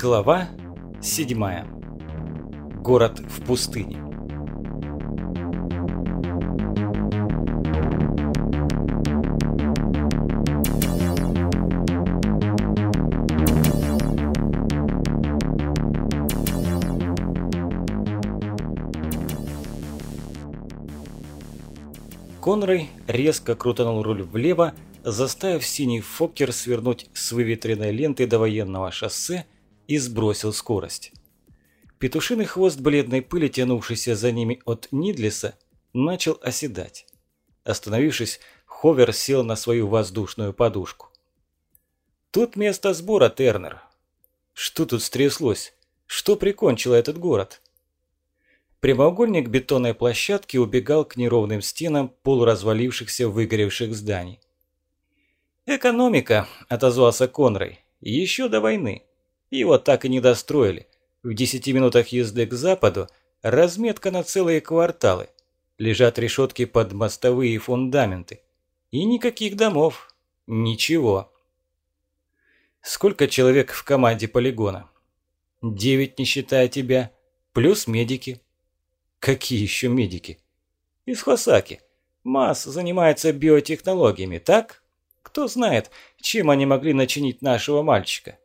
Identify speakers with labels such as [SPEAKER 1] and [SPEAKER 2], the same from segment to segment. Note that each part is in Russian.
[SPEAKER 1] Глава 7. Город в пустыне. Конрой резко крутанул руль влево, заставив синий Фоккер свернуть с выветренной ленты до военного шоссе и сбросил скорость. Петушиный хвост бледной пыли, тянувшийся за ними от Нидлиса, начал оседать. Остановившись, Ховер сел на свою воздушную подушку. «Тут место сбора, Тернер. Что тут стряслось? Что прикончило этот город?» Прямоугольник бетонной площадки убегал к неровным стенам полуразвалившихся выгоревших зданий. «Экономика», – отозвался Конрой, – «еще до войны. Его так и не достроили. В десяти минутах езды к западу разметка на целые кварталы. Лежат решетки под мостовые фундаменты. И никаких домов. Ничего». «Сколько человек в команде полигона?» «Девять, не считая тебя, плюс медики». Какие еще медики? Из Хосаки. Масс занимается биотехнологиями, так? Кто знает, чем они могли начинить нашего мальчика.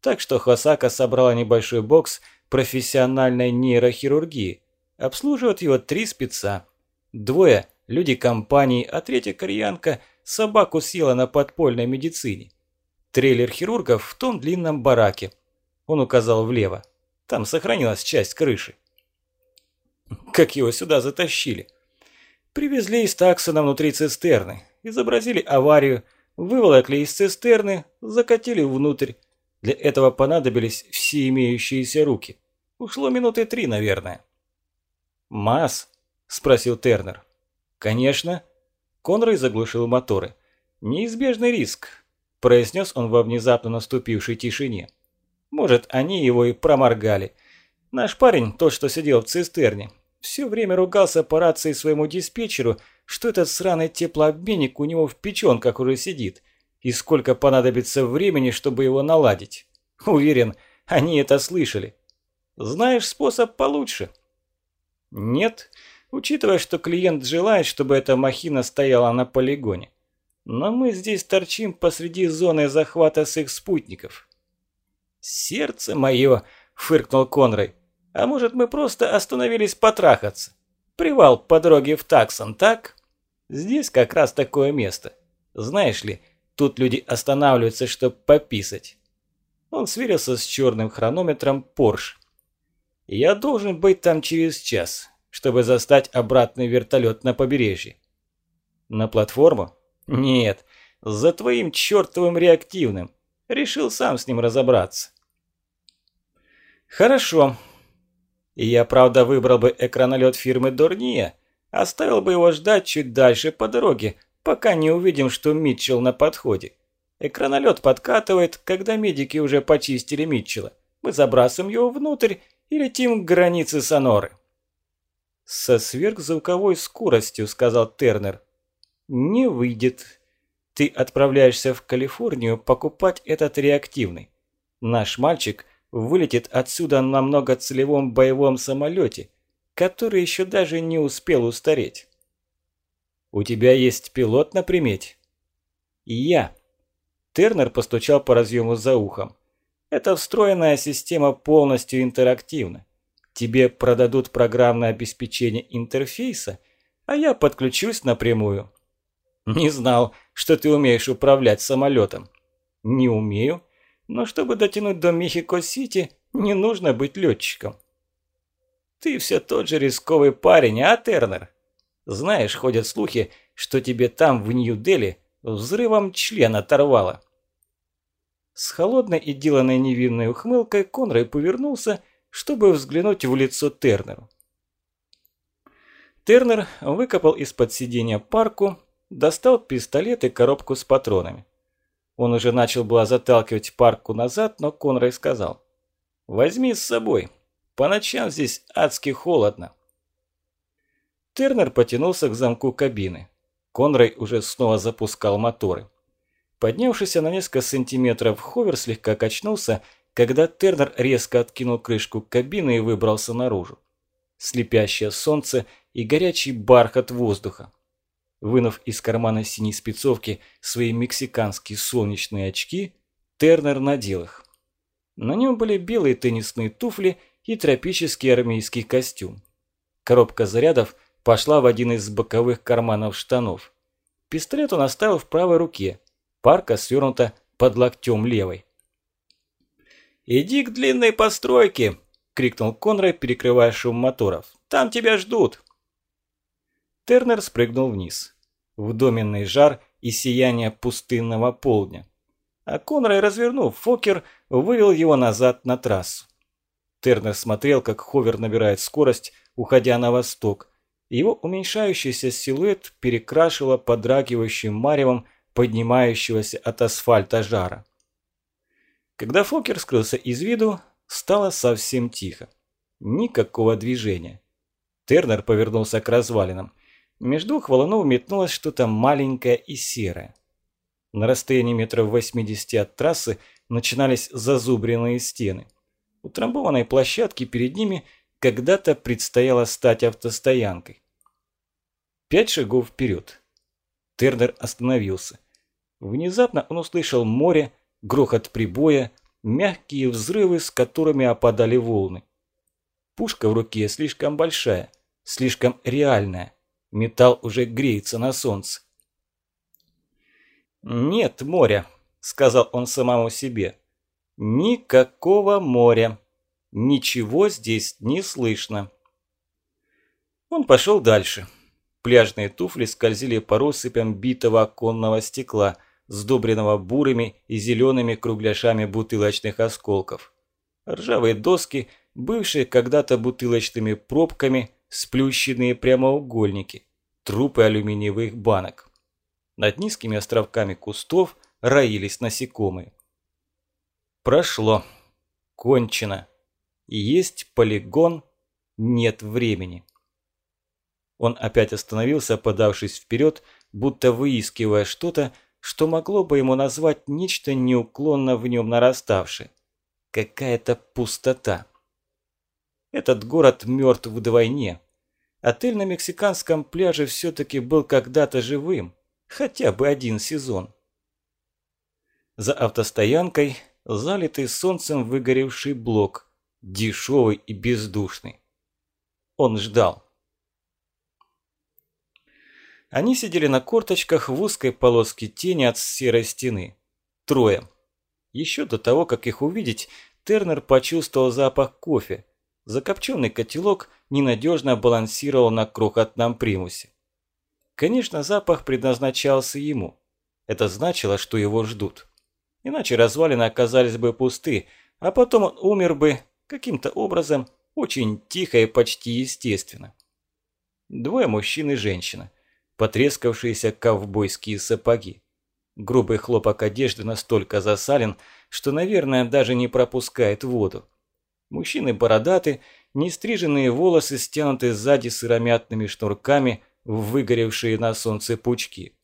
[SPEAKER 1] Так что Хосака собрала небольшой бокс профессиональной нейрохирургии. Обслуживают его три спеца. Двое – люди компании, а третья кореянка собаку съела на подпольной медицине. Трейлер хирургов в том длинном бараке. Он указал влево. Там сохранилась часть крыши. Как его сюда затащили? Привезли из таксона внутри цистерны, изобразили аварию, выволокли из цистерны, закатили внутрь. Для этого понадобились все имеющиеся руки. Ушло минуты три, наверное. «Масс?» – спросил Тернер. «Конечно». Конрой заглушил моторы. «Неизбежный риск», – произнес он во внезапно наступившей тишине. «Может, они его и проморгали. Наш парень, тот, что сидел в цистерне, все время ругался по рации своему диспетчеру, что этот сраный теплообменник у него в печенках уже сидит, и сколько понадобится времени, чтобы его наладить. Уверен, они это слышали. Знаешь способ получше? Нет, учитывая, что клиент желает, чтобы эта махина стояла на полигоне. Но мы здесь торчим посреди зоны захвата с их спутников. «Сердце мое!» – фыркнул Конрой. А может, мы просто остановились потрахаться? Привал по дороге в Таксон, так? Здесь как раз такое место. Знаешь ли, тут люди останавливаются, чтобы пописать. Он сверился с черным хронометром Порш. Я должен быть там через час, чтобы застать обратный вертолет на побережье. На платформу? Нет, за твоим чертовым реактивным. Решил сам с ним разобраться. Хорошо, я, правда, выбрал бы экранолет фирмы Дорния, оставил бы его ждать чуть дальше по дороге, пока не увидим, что Митчелл на подходе. Экранолет подкатывает, когда медики уже почистили Митчелла. Мы забрасываем его внутрь и летим к границе Соноры. «Со сверхзвуковой скоростью», – сказал Тернер. «Не выйдет. Ты отправляешься в Калифорнию покупать этот реактивный. Наш мальчик вылетит отсюда на многоцелевом боевом самолете, который еще даже не успел устареть. «У тебя есть пилот на примете?» «Я». Тернер постучал по разъему за ухом. «Эта встроенная система полностью интерактивна. Тебе продадут программное обеспечение интерфейса, а я подключусь напрямую». «Не знал, что ты умеешь управлять самолетом». «Не умею, но чтобы дотянуть до Мехико-Сити, не нужно быть летчиком. Ты все тот же рисковый парень, а, Тернер? Знаешь, ходят слухи, что тебе там, в Нью-Дели, взрывом член оторвало. С холодной и деланной невинной ухмылкой Конрай повернулся, чтобы взглянуть в лицо Тернеру. Тернер выкопал из-под сиденья парку, достал пистолет и коробку с патронами. Он уже начал было заталкивать парку назад, но Конрай сказал. «Возьми с собой. По ночам здесь адски холодно». Тернер потянулся к замку кабины. Конрай уже снова запускал моторы. Поднявшийся на несколько сантиметров ховер слегка качнулся когда Тернер резко откинул крышку кабины и выбрался наружу. Слепящее солнце и горячий бархат воздуха. Вынув из кармана синей спецовки свои мексиканские солнечные очки, Тернер надел их. На нем были белые теннисные туфли и тропический армейский костюм. Коробка зарядов пошла в один из боковых карманов штанов. Пистолет он оставил в правой руке, парка свернута под локтем левой. «Иди к длинной постройке!» – крикнул Конрай, перекрывая шум моторов. «Там тебя ждут!» Тернер спрыгнул вниз. В доменный жар и сияние пустынного полдня. А Конрай, развернув Фокер, вывел его назад на трассу. Тернер смотрел, как Ховер набирает скорость, уходя на восток. Его уменьшающийся силуэт перекрашивало подрагивающим маревом поднимающегося от асфальта жара. Когда Фокер скрылся из виду, стало совсем тихо. Никакого движения. Тернер повернулся к развалинам. Между двух валунов метнулось что-то маленькое и серое. На расстоянии метров 80 от трассы начинались зазубренные стены. У трамбованной площадки перед ними когда-то предстояло стать автостоянкой. Пять шагов вперед. Тернер остановился. Внезапно он услышал море, грохот прибоя, мягкие взрывы, с которыми опадали волны. Пушка в руке слишком большая, слишком реальная. Металл уже греется на солнце. «Нет моря», – сказал он самому себе. «Никакого моря. Ничего здесь не слышно». Он пошел дальше. Пляжные туфли скользили по россыпям битого оконного стекла, сдобренного бурыми и зелеными кругляшами бутылочных осколков. Ржавые доски, бывшие когда-то бутылочными пробками, сплющенные прямоугольники, трупы алюминиевых банок. Над низкими островками кустов роились насекомые. Прошло. Кончено. Есть полигон, нет времени. Он опять остановился, подавшись вперед, будто выискивая что-то, что могло бы ему назвать нечто неуклонно в нем нараставшее. Какая-то пустота. Этот город мертв вдвойне. Отель на мексиканском пляже все-таки был когда-то живым. Хотя бы один сезон. За автостоянкой залитый солнцем выгоревший блок, дешевый и бездушный. Он ждал. Они сидели на корточках в узкой полоске тени от серой стены. Трое. Еще до того, как их увидеть, Тернер почувствовал запах кофе, Закопченный котелок ненадежно балансировал на крохотном примусе. Конечно, запах предназначался ему. Это значило, что его ждут. Иначе развалины оказались бы пусты, а потом он умер бы каким-то образом очень тихо и почти естественно. Двое мужчин и женщина. Потрескавшиеся ковбойские сапоги. Грубый хлопок одежды настолько засален, что, наверное, даже не пропускает воду. Мужчины бородаты, нестриженные волосы стянуты сзади сыромятными шнурками в выгоревшие на солнце пучки.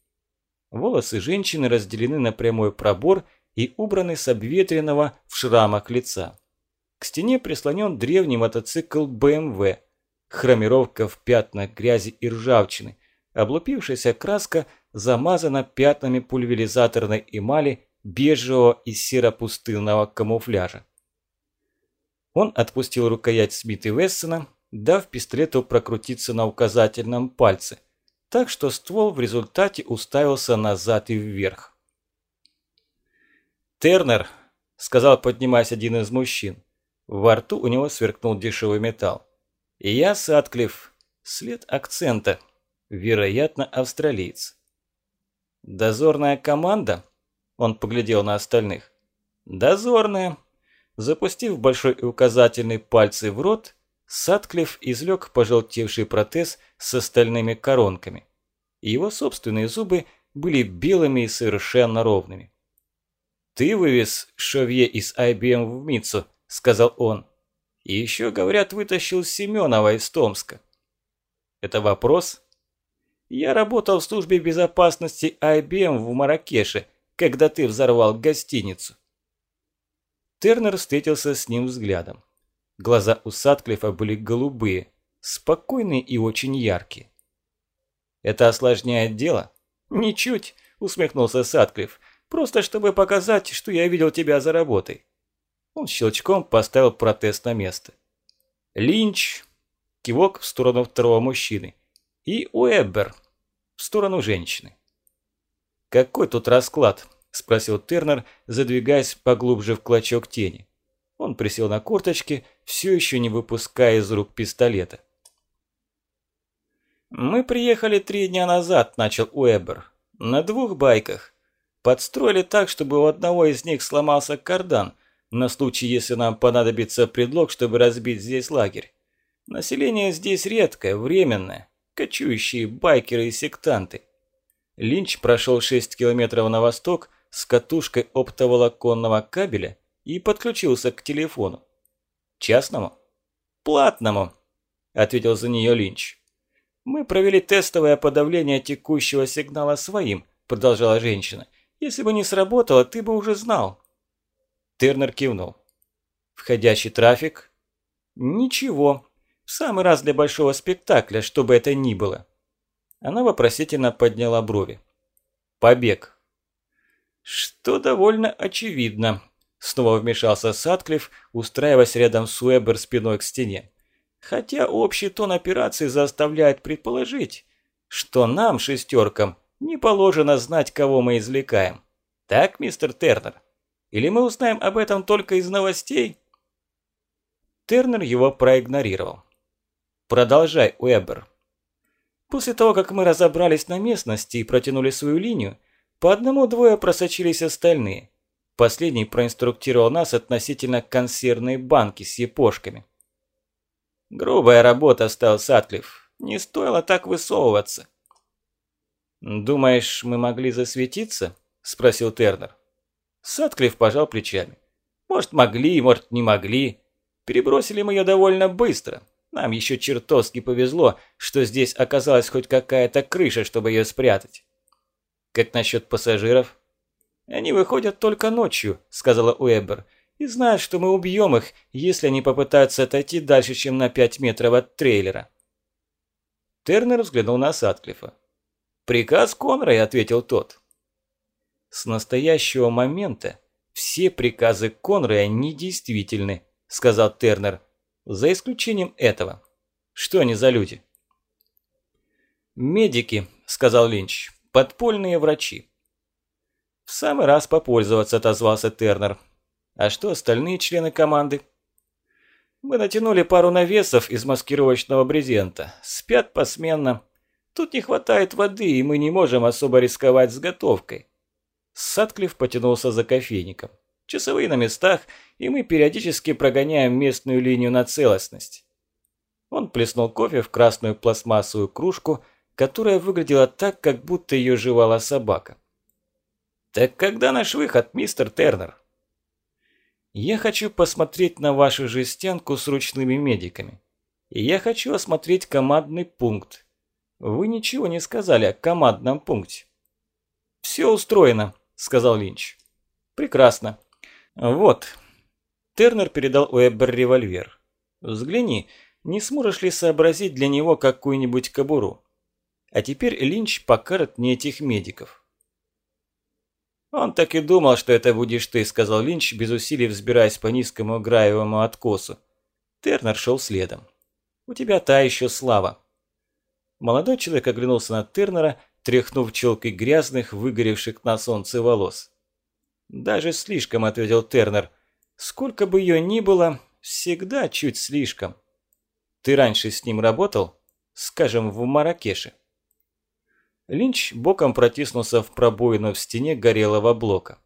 [SPEAKER 1] Волосы женщины разделены на прямой пробор и убраны с обветренного в шрамах лица. Стене прислонен древний мотоцикл BMW. Хромировка в пятнах грязи и ржавчины. Облупившаяся краска замазана пятнами пульверизаторной эмали бежевого и серо-пустынного камуфляжа. Он отпустил рукоять Смит и Вессона, дав пистолету прокрутиться на указательном пальце, так что ствол в результате уставился назад и вверх. «Тернер», – сказал, поднимаясь один из мужчин. Во рту у него сверкнул дешевый металл. И я Садклифф. След акцента. Вероятно, австралиец. «Дозорная команда?» Он поглядел на остальных. «Дозорная», Запустив большой и указательный пальцы в рот, Садклифф излег пожелтевший протез с остальными коронками. Его собственные зубы были белыми и совершенно ровными. «Ты вывез Шовье из IBM в Митсу», – сказал он. «И еще, говорят, вытащил Семенова из Томска». «Это вопрос?» «Я работал в службе безопасности IBM в Маракеше, когда ты взорвал гостиницу». Тернер встретился с ним взглядом. Глаза у Сатклифа были голубые, спокойные и очень яркие. «Это осложняет дело?» «Ничуть», – усмехнулся Сатклифф. «Просто чтобы показать, что я видел тебя за работой». Он щелчком поставил протез на место. Линч, кивок в сторону второго мужчины, и Уэббер в сторону женщины. «Какой тут расклад?» – спросил Тернер, задвигаясь поглубже в клочок тени. Он присел на корточки, все еще не выпуская из рук пистолета. «Мы приехали три дня назад», – начал Уэббер. «На двух байках. Подстроили так, чтобы у одного из них сломался кардан, на случай, если нам понадобится предлог, чтобы разбить здесь лагерь. Население здесь редкое, временное, кочующие байкеры и сектанты. Линч прошел 6 километров на восток с катушкой оптоволоконного кабеля и подключился к телефону. «Частному?» «Платному», – ответил за нее Линч. «Мы провели тестовое подавление текущего сигнала своим», – продолжала женщина. «Если бы не сработало, ты бы уже знал». Тернер кивнул. «Входящий трафик?» «Ничего. В самый раз для большого спектакля, что бы это ни было». Она вопросительно подняла брови. «Побег». «Что довольно очевидно», – снова вмешался Сатклифф, устраиваясь рядом с Уэбер спиной к стене. Хотя общий тон операции заставляет предположить, что нам, шестеркам, не положено знать, кого мы извлекаем. Так, мистер Тернер? Или мы узнаем об этом только из новостей?» Тернер его проигнорировал. «Продолжай, Уэббер». После того, как мы разобрались на местности и протянули свою линию, по одному-двое просочились остальные. Последний проинструктировал нас относительно консервной банки с епошками. Грубая работа, стал Сатклифф. Не стоило так высовываться. «Думаешь, мы могли засветиться?» – спросил Тернер. Сатклифф пожал плечами. «Может, могли, может, не могли. Перебросили мы ее довольно быстро. Нам еще чертовски повезло, что здесь оказалась хоть какая-то крыша, чтобы ее спрятать». «Как насчет пассажиров?» «Они выходят только ночью», – сказала Уэббер и знают, что мы убьем их, если они попытаются отойти дальше, чем на 5 метров от трейлера. Тернер взглянул на Сатклифа. «Приказ Конрая», – ответил тот. «С настоящего момента все приказы Конрая недействительны», – сказал Тернер, – «за исключением этого. Что они за люди?» «Медики», – сказал Линч, – «подпольные врачи». «В самый раз попользоваться», – отозвался Тернер. А что остальные члены команды? Мы натянули пару навесов из маскировочного брезента. Спят посменно. Тут не хватает воды, и мы не можем особо рисковать с готовкой. Садклифф потянулся за кофейником. Часовые на местах, и мы периодически прогоняем местную линию на целостность. Он плеснул кофе в красную пластмассовую кружку, которая выглядела так, как будто ее жевала собака. «Так когда наш выход, мистер Тернер?» Я хочу посмотреть на вашу жестянку с ручными медиками. И я хочу осмотреть командный пункт. Вы ничего не сказали о командном пункте. Все устроено, сказал Линч. Прекрасно. Вот. Тернер передал Уэббер револьвер. Взгляни, не сможешь ли сообразить для него какую-нибудь кобуру? А теперь Линч покажет мне этих медиков. «Он так и думал, что это будешь ты», – сказал Линч, без усилий взбираясь по низкому граевому откосу. Тернер шел следом. «У тебя та еще слава». Молодой человек оглянулся на Тернера, тряхнув челкой грязных, выгоревших на солнце волос. «Даже слишком», – ответил Тернер. «Сколько бы ее ни было, всегда чуть слишком». «Ты раньше с ним работал? Скажем, в Маракеше?» Линч боком протиснулся в пробоину в стене горелого блока.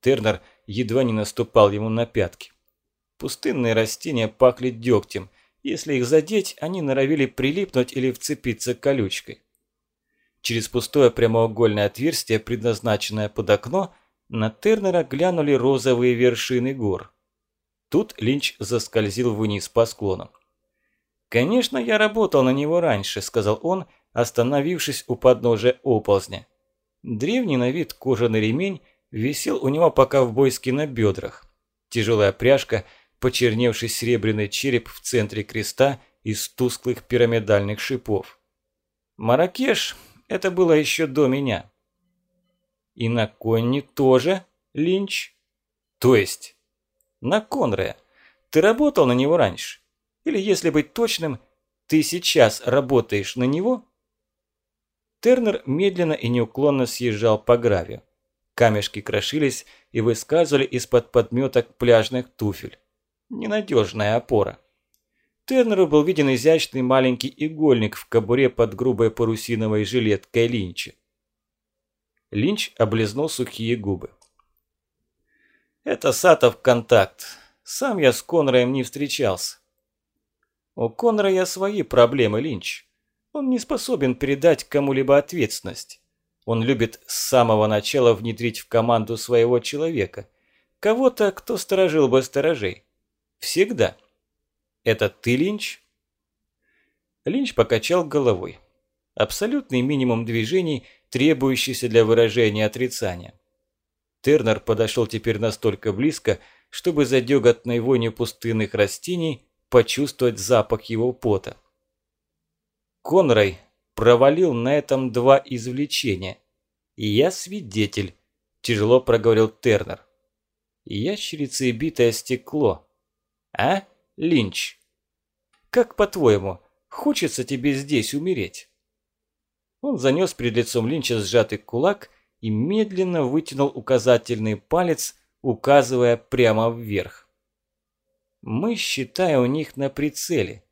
[SPEAKER 1] Тернер едва не наступал ему на пятки. Пустынные растения пахли дегтем. Если их задеть, они норовили прилипнуть или вцепиться колючкой. Через пустое прямоугольное отверстие, предназначенное под окно, на Тернера глянули розовые вершины гор. Тут Линч заскользил вниз по склону. «Конечно, я работал на него раньше», – сказал он, – остановившись у подножия оползня. Древний на вид кожаный ремень висел у него по ковбойски на бедрах. Тяжелая пряжка, почерневший серебряный череп в центре креста из тусклых пирамидальных шипов. Маракеш – это было еще до меня. И на Конни тоже, Линч? То есть, на Конрея. Ты работал на него раньше? Или, если быть точным, ты сейчас работаешь на него? Тернер медленно и неуклонно съезжал по гравию. Камешки крошились и выскальзывали из-под подметок пляжных туфель. Ненадежная опора. Тернеру был виден изящный маленький игольник в кобуре под грубой парусиновой жилеткой Линча. Линч облизнул сухие губы. «Это Сатов контакт. Сам я с Конраем не встречался. У я свои проблемы, Линч. Он не способен передать кому-либо ответственность. Он любит с самого начала внедрить в команду своего человека. Кого-то, кто сторожил бы сторожей. Всегда. Это ты, Линч? Линч покачал головой. Абсолютный минимум движений, требующийся для выражения отрицания. Тернер подошел теперь настолько близко, чтобы за дёготной вонью пустынных растений почувствовать запах его пота. Конрай провалил на этом два извлечения. И я свидетель, тяжело проговорил Тернер. Ящерица и битое стекло. А, Линч? Как по-твоему, хочется тебе здесь умереть? Он занес перед лицом Линча сжатый кулак и медленно вытянул указательный палец, указывая прямо вверх. Мы, считая у них на прицеле.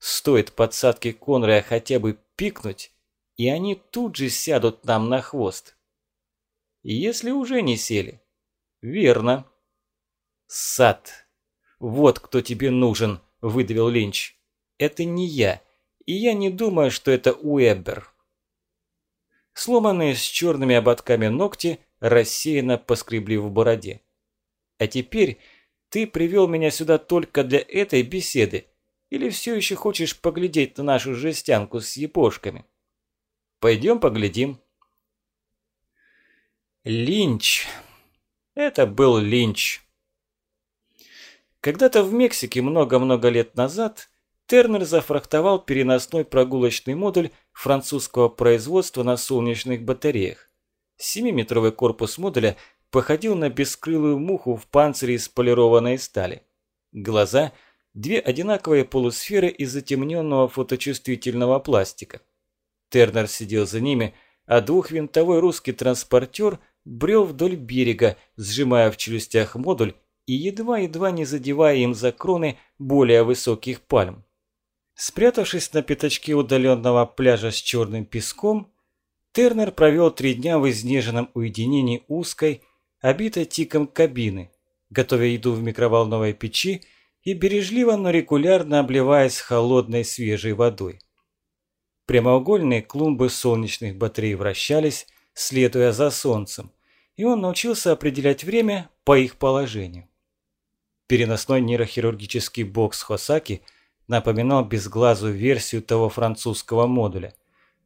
[SPEAKER 1] Стоит подсадке Конрая хотя бы пикнуть, и они тут же сядут нам на хвост. Если уже не сели. Верно. Сад. Вот кто тебе нужен, выдавил Линч. Это не я, и я не думаю, что это Уэббер. Сломанные с черными ободками ногти рассеянно поскребли в бороде. А теперь ты привел меня сюда только для этой беседы, или все еще хочешь поглядеть на нашу жестянку с япошками? Пойдем поглядим. Линч. Это был Линч. Когда-то в Мексике много-много лет назад Тернер зафрахтовал переносной прогулочный модуль французского производства на солнечных батареях. Семиметровый корпус модуля походил на бескрылую муху в панцире из полированной стали. Глаза – две одинаковые полусферы из затемненного фоточувствительного пластика. Тернер сидел за ними, а двухвинтовой русский транспортер брел вдоль берега, сжимая в челюстях модуль и едва-едва не задевая им за кроны более высоких пальм. Спрятавшись на пятачке удаленного пляжа с черным песком, Тернер провел три дня в изнеженном уединении узкой, обитой тиком кабины, готовя еду в микроволновой печи и бережливо, но регулярно обливаясь холодной свежей водой. Прямоугольные клумбы солнечных батарей вращались, следуя за солнцем, и он научился определять время по их положению. Переносной нейрохирургический бокс Хосаки напоминал безглазую версию того французского модуля,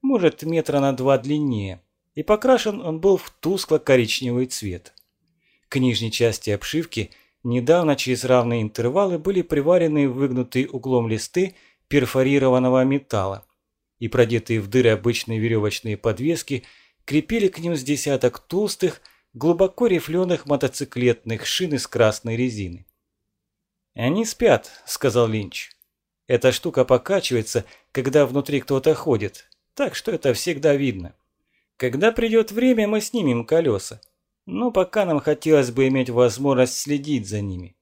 [SPEAKER 1] может метра на два длиннее, и покрашен он был в тускло-коричневый цвет. К нижней части обшивки Недавно через равные интервалы были приварены выгнутые углом листы перфорированного металла, и продетые в дыры обычные веревочные подвески крепили к ним с десяток толстых, глубоко рифленых мотоциклетных шин из красной резины. «Они спят», – сказал Линч. «Эта штука покачивается, когда внутри кто-то ходит, так что это всегда видно. Когда придет время, мы снимем колеса но пока нам хотелось бы иметь возможность следить за ними.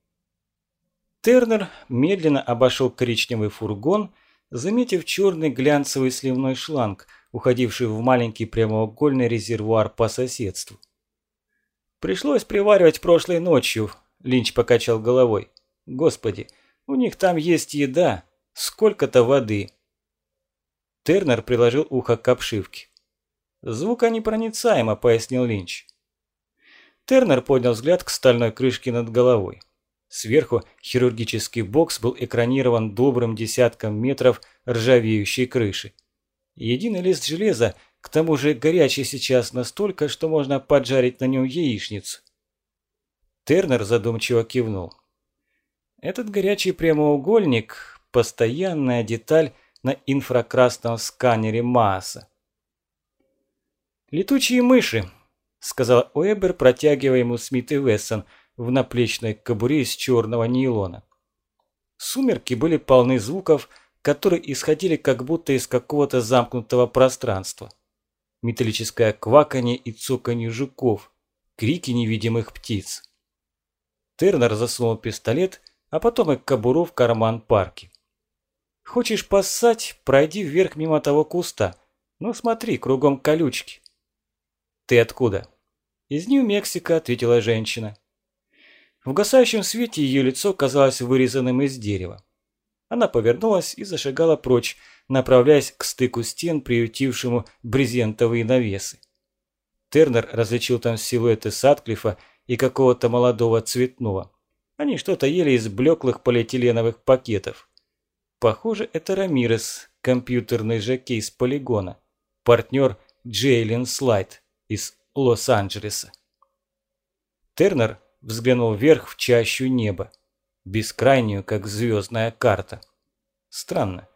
[SPEAKER 1] Тернер медленно обошел коричневый фургон, заметив черный глянцевый сливной шланг, уходивший в маленький прямоугольный резервуар по соседству. «Пришлось приваривать прошлой ночью», – Линч покачал головой. «Господи, у них там есть еда, сколько-то воды». Тернер приложил ухо к обшивке. «Звуконепроницаемо», – пояснил Линч. Тернер поднял взгляд к стальной крышке над головой. Сверху хирургический бокс был экранирован добрым десятком метров ржавеющей крыши. Единый лист железа, к тому же горячий сейчас настолько, что можно поджарить на нем яичницу. Тернер задумчиво кивнул. Этот горячий прямоугольник – постоянная деталь на инфракрасном сканере Мааса. «Летучие мыши», – сказал Уэбер, протягивая ему Смит и Вессон в наплечной кобуре из черного нейлона. Сумерки были полны звуков, которые исходили как будто из какого-то замкнутого пространства. Металлическое кваканье и цоканье жуков, крики невидимых птиц. Тернер засунул пистолет, а потом и кобуру в карман парки. «Хочешь поссать, пройди вверх мимо того куста. Ну смотри, кругом колючки». «Ты откуда?» «Из Нью-Мексико», – ответила женщина. В гасающем свете ее лицо казалось вырезанным из дерева. Она повернулась и зашагала прочь, направляясь к стыку стен, приютившему брезентовые навесы. Тернер различил там силуэты Садклифа и какого-то молодого цветного. Они что-то ели из блеклых полиэтиленовых пакетов. Похоже, это Рамирес, компьютерный жокей с полигона, партнер Джейлин Слайд из Лос-Анджелеса. Тернер взглянул вверх в чащу неба, бескрайнюю, как звездная карта. Странно,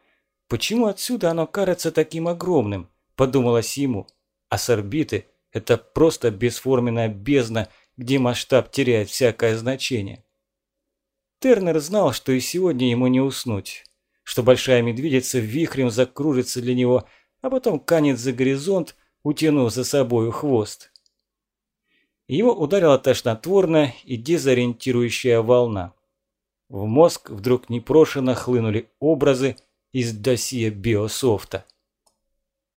[SPEAKER 1] почему отсюда оно кажется таким огромным, подумалось ему, а с орбиты это просто бесформенная бездна, где масштаб теряет всякое значение. Тернер знал, что и сегодня ему не уснуть, что большая медведица вихрем закружится для него, а потом канет за горизонт, утянув за собою хвост. Его ударила тошнотворная и дезориентирующая волна. В мозг вдруг непрошено хлынули образы из досье биософта.